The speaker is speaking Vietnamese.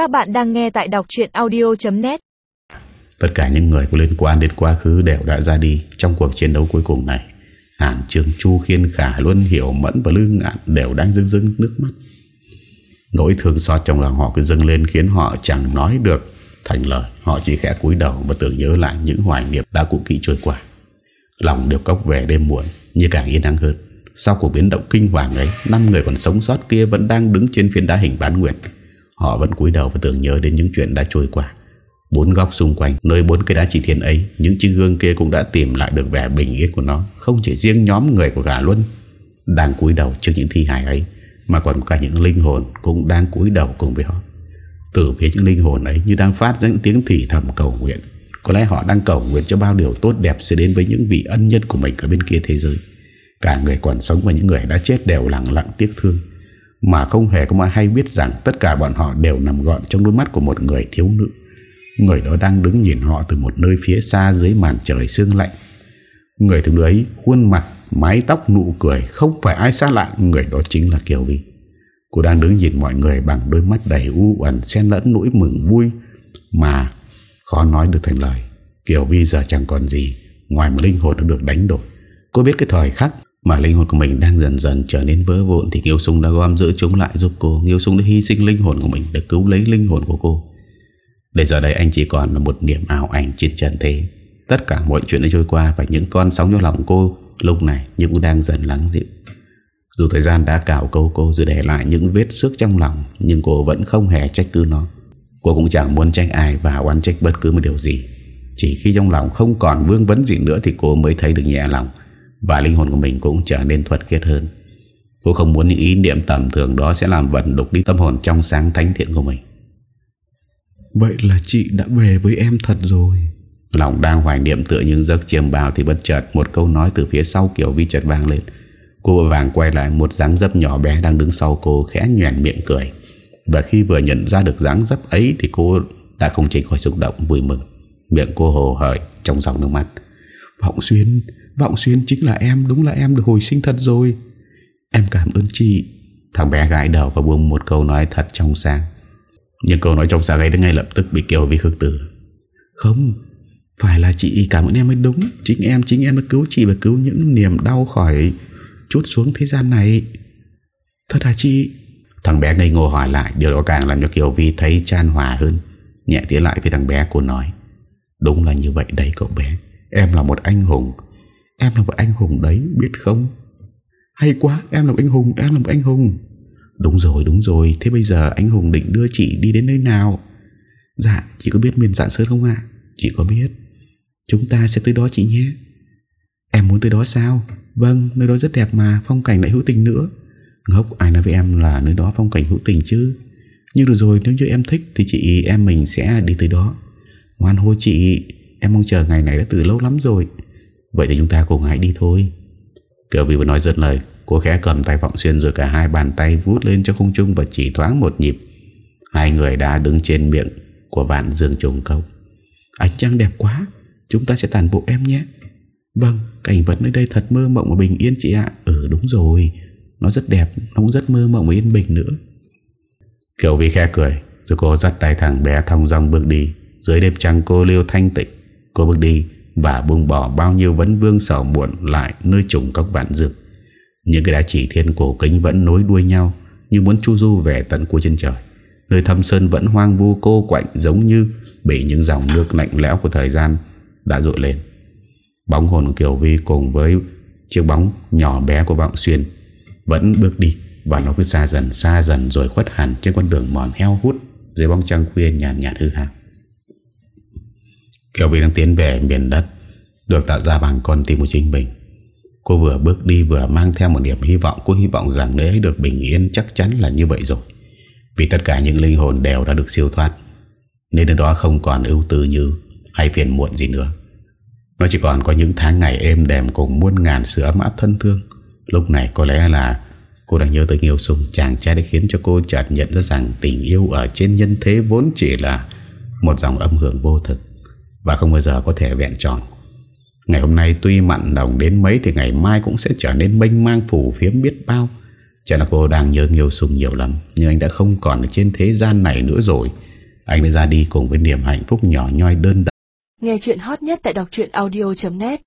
Các bạn đang nghe tại đọc chuyện audio.net Tất cả những người có liên quan đến quá khứ đều đã ra đi trong cuộc chiến đấu cuối cùng này. Hàn Trương Chu Khiên Khả Luân Hiểu Mẫn và Lương Ngạn đều đang rưng rưng nước mắt. Nỗi thương xót trong lòng họ cứ dâng lên khiến họ chẳng nói được thành lời. Họ chỉ khẽ cúi đầu và tưởng nhớ lại những hoài niệm đã cụ kỵ trôi qua. Lòng đều cốc về đêm muộn như càng yên ắng hơn. Sau cuộc biến động kinh hoàng ấy, năm người còn sống sót kia vẫn đang đứng trên phiến đá hình bán nguyện. Họ vẫn cúi đầu và tưởng nhớ đến những chuyện đã trôi qua. Bốn góc xung quanh, nơi bốn cái đá chỉ thiên ấy, những chiếc gương kia cũng đã tìm lại được vẻ bình yên của nó. Không chỉ riêng nhóm người của gà Luân đang cúi đầu trước những thi hài ấy, mà còn cả những linh hồn cũng đang cúi đầu cùng với họ. Từ phía những linh hồn ấy như đang phát ra những tiếng thì thầm cầu nguyện. Có lẽ họ đang cầu nguyện cho bao điều tốt đẹp sẽ đến với những vị ân nhân của mình ở bên kia thế giới. Cả người còn sống và những người đã chết đều lặng lặng tiếc thương mà không hề có ai hay biết rằng Tất cả bọn họ đều nằm gọn trong đôi mắt của một người thiếu nữ. Người đó đang đứng nhìn họ từ một nơi phía xa dưới màn trời sương lạnh. Người thiếu nữ ấy, khuôn mặt, Mái tóc, nụ cười, Không phải ai xa lạ, Người đó chính là Kiều Vi. Cô đang đứng nhìn mọi người bằng đôi mắt đầy u uẩn, xen lẫn nỗi mừng vui, Mà khó nói được thành lời. Kiều Vi giờ chẳng còn gì, Ngoài một linh hồn đã được đánh đổi. Cô biết cái thời khắc mà linh hồn của mình đang dần dần trở nên vỡ vụn Thì Nghiêu Sung đã gom giữ chúng lại giúp cô. Nghiêu Sung đã hy sinh linh hồn của mình Để cứu lấy linh hồn của cô. Để giờ đây anh chỉ còn là một niềm ảo ảnh trên trần thế. Tất cả mọi chuyện đã trôi qua Và những con sóng trong lòng cô Lúc này cũng đang dần lắng dịu. Dù thời gian đã cào câu cô Dù để lại những vết sức trong lòng, Nhưng cô vẫn không hề trách cứ nó. Cô cũng chẳng muốn trách ai Và oán trách bất cứ một điều gì. Chỉ khi trong lòng không còn vương vấn gì nữa Thì cô mới thấy được nhẹ lòng và linh hồn của mình cũng trở nên thuật khiết hơn. Cô không muốn những ý niệm tầm thường đó Sẽ làm vận đục đi tâm hồn trong sáng thánh thiện của mình. Vậy là chị đã về với em thật rồi. Lòng đang hoài niệm tựa những giấc chiêm bào Thì bất chợt một câu nói từ phía sau kiểu vi chợt vang lên. Cô vàng quay lại một dáng dấp nhỏ bé Đang đứng sau cô khẽ nhoàn miệng cười. Và khi vừa nhận ra được dáng dấp ấy Thì cô đã không chỉ khỏi xúc động vui mừng. Miệng cô hồ hởi trong dòng nước mắt. Vọng Xuyên Vọng Xuyên chính là em Đúng là em được hồi sinh thật rồi. Em cảm ơn chị. Thằng bé gãi đầu và buông một câu nói thật trong sáng. Nhưng câu nói trong sáng ấy đã ngay lập tức bị kêu vì khước tử. Không Phải là chị cảm ơn em mới đúng. Chính em chính em đã cứu chị và cứu những niềm đau khỏi Chút xuống thế gian này. Thật hả chị? Thằng bé ngây ngô hỏi lại Điều đó càng làm cho Kiều Vi thấy chan hòa hơn. Nhẹ tía lại với thằng bé cô nói Đúng là như vậy đấy cậu bé. Em là một anh hùng Em là một anh hùng đấy, biết không? Hay quá, em là một anh hùng, Em là một anh hùng. Đúng rồi đúng rồi. Thế bây giờ anh hùng định đưa chị đi đến nơi nào? Dạ chị có biết miền dạng sơn không ạ? Chị có biết. Chúng ta sẽ tới đó chị nhé. Em muốn tới đó sao? Vâng nơi đó rất đẹp mà, Phong cảnh lại hữu tình nữa. Ngốc, ai nói với em là nơi đó phong cảnh hữu tình chứ? Nhưng được rồi, nếu như em thích Thì chị, em mình sẽ đi tới đó. Ngoan hô chị. Em mong chờ ngày này đã từ lâu lắm rồi. Vậy thì chúng ta cùng hãy đi thôi. Kiều Vi vừa nói dứt lời Cô khẽ cầm tay Vọng Xuyên rồi cả hai bàn tay vút lên cho không trung và chỉ thoáng một nhịp. Hai người đã đứng trên miệng của vạn dương trùng câu Ánh trăng đẹp quá Chúng ta sẽ tàn bộ em nhé. Vâng, cảnh vật nơi đây thật mơ mộng và bình yên chị ạ. Ừ đúng rồi. Nó rất đẹp, nó cũng rất mơ mộng và yên bình nữa. Kiều Vi khẽ cười Rồi cô dắt tay thằng bé thong rong bước đi. Dưới đêm trăng cô liêu thanh tịnh. Cô bước đi và buông bỏ bao nhiêu vấn vương sầu muộn lại nơi trùng cốc vạn dược. Những cái đá chỉ thiên cổ kính vẫn nối đuôi nhau, như muốn chu du về tận cuối chân trời. Nơi thâm sơn vẫn hoang vu cô quạnh, giống như bị những dòng nước lạnh lẽo của thời gian đã dội lên. Bóng hồn của Kiều Vi cùng với chiếc bóng nhỏ bé của vọng xuyên vẫn bước đi, và nó cứ xa dần xa dần rồi khuất hẳn trên con đường mòn heo hút dưới bóng trăng khuya nhàn nhạt hư hạng. Kiều Vi đang tiến về miền đất, Được tạo ra bằng con tim của chính mình. Cô vừa bước đi vừa mang theo một niềm hy vọng. Cô hy vọng rằng nơi ấy được bình yên, Chắc chắn là như vậy rồi. Vì tất cả những linh hồn đều đã được siêu thoát, Nên nơi đó không còn ưu tư như Hay phiền muộn gì nữa. Nó chỉ còn có những tháng ngày êm đềm Cùng muôn ngàn sự ấm áp thân thương. Lúc này có lẽ là Cô đang nhớ tới Nghiêu sùng Chàng trai đã khiến cho cô chợt nhận ra rằng Tình yêu ở trên nhân thế vốn chỉ là Một dòng âm hưởng vô thực và không bao giờ có thể vẹn tròn. Ngày hôm nay tuy mặn đồng đến mấy Thì ngày mai cũng sẽ trở nên mênh mang phủ phiếm biết bao. Chắc là cô đang nhớ Nghiêu Sung nhiều lắm, Nhưng anh đã không còn ở trên thế gian này nữa rồi. Anh đã ra đi cùng với niềm hạnh phúc nhỏ nhoi đơn độc Nghe chuyện hot nhất tại đọc audio.net